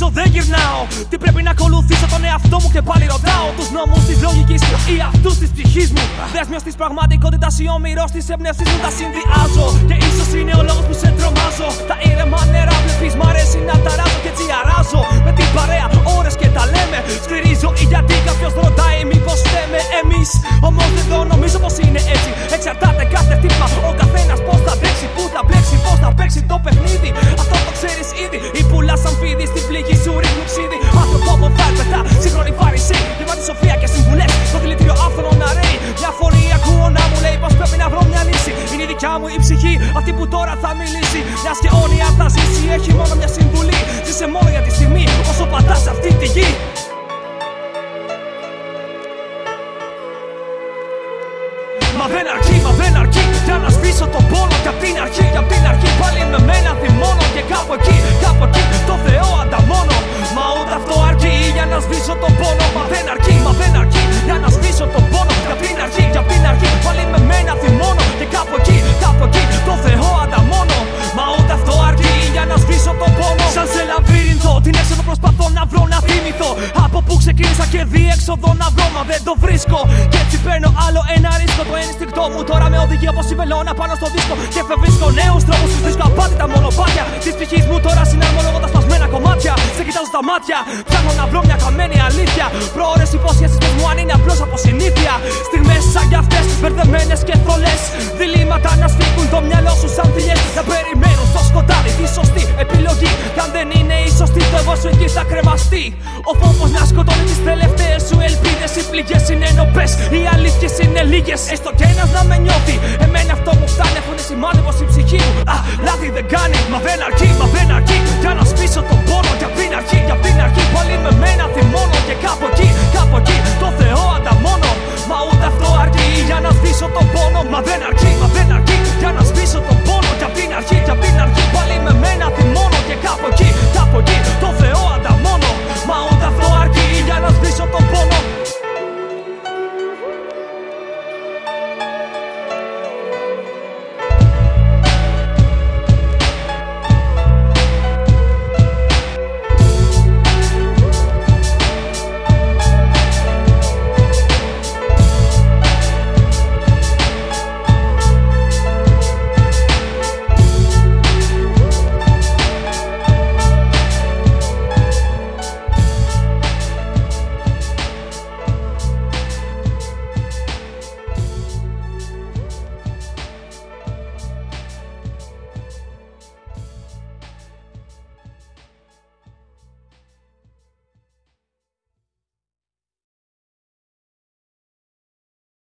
Όμω πίσω δεν γυρνάω. Τι πρέπει να ακολουθήσω τον εαυτό μου και πάλι ρωτάω τους νόμους της λογικής ή αυτούς της ψυχής μου. Δέσμιο της πραγματικότητας ή όμοιρο της έμπνευση μου τα συνδυάζω. Και ίσως είναι ο λόγος που σε τρομάζω. Τα ήρεμα νερά βλέπεις, μ' αρέσει να ταράζω και έτσι αράζω. Με την παρέα ώρες και τα λέμε. Σκληρίζω ή γιατί κάποιος ρωτάει μήπως θέμε εμείς. Όμως εδώ νομίζω πως είναι έτσι. Εξαρτάται κάθε τύπα ο καθένας πώς θα τρέξει, πού θα μπλέξει, πώς θα παίξει το παιχνίδι. Και συμβουλέ. Το δηλητήριο άφθονο να ρέει. Μια φωνή ακούω να μου λέει πως πρέπει να βρω μια λύση. Είναι η δικιά μου η ψυχή, αυτή που τώρα θα μιλήσει. Μιας και όνεια θα ζήσει, έχει μόνο μια συμβουλή. Ζήσε μόνο για τη στιγμή όσο πατάς αυτή τη γη. Μα δεν αρκεί, μα δεν αρκεί Για να σβήσω τον πόνο και απ' την αρχή Για απ' την αρχή πάλι με μένα θυμώνω Και κάπου εκεί, κάπου εκεί το Θεό ανταμώνω Μα ούτε αυτό αρκεί για να σβήσω τον πόνο διέξοδο να βρω μα δεν το βρίσκω. Και έτσι παίρνω άλλο ένα ρίσκο. Το ένστικτό μου τώρα με οδηγεί όπω η βελόνα πάνω στο δίσκο. Και βρίσκω νέους τρόπους βρίσκω απάτητα μονοπάτια. Της ψυχής μου τώρα συναρμολογώ τα σπασμένα κομμάτια. Σε κοιτάζω στα μάτια Ψάχνω να βρω μια καμένη αλήθεια. Προώρες υπόσχέσει πω μου αν είναι απλώς από συνήθεια. Στιγμές σαν κι αυτές μπερδεμένες και θολές. Διλήμματα να σφίγγουν σου εκεί θα κρεμαστεί Ο φόβος να σκοτώνει τις τελευταίες σου ελπίδες. Οι πληγές είναι νοπέ, οι αλήθειες είναι λίγες. Έστω κι ένας να με νιώθει Εμένα αυτό μου φτάνει. Αφού είναι σημάδι πω η ψυχή μου. Α, λάθη δεν κάνει, μα δεν αρκεί, μα δεν αρκεί. Για να σβήσω τον πόνο για την αρχή, για την αρχή. Πάλι με μένα θυμώνω και κάπου εκεί, κάπου εκεί. Το Θεό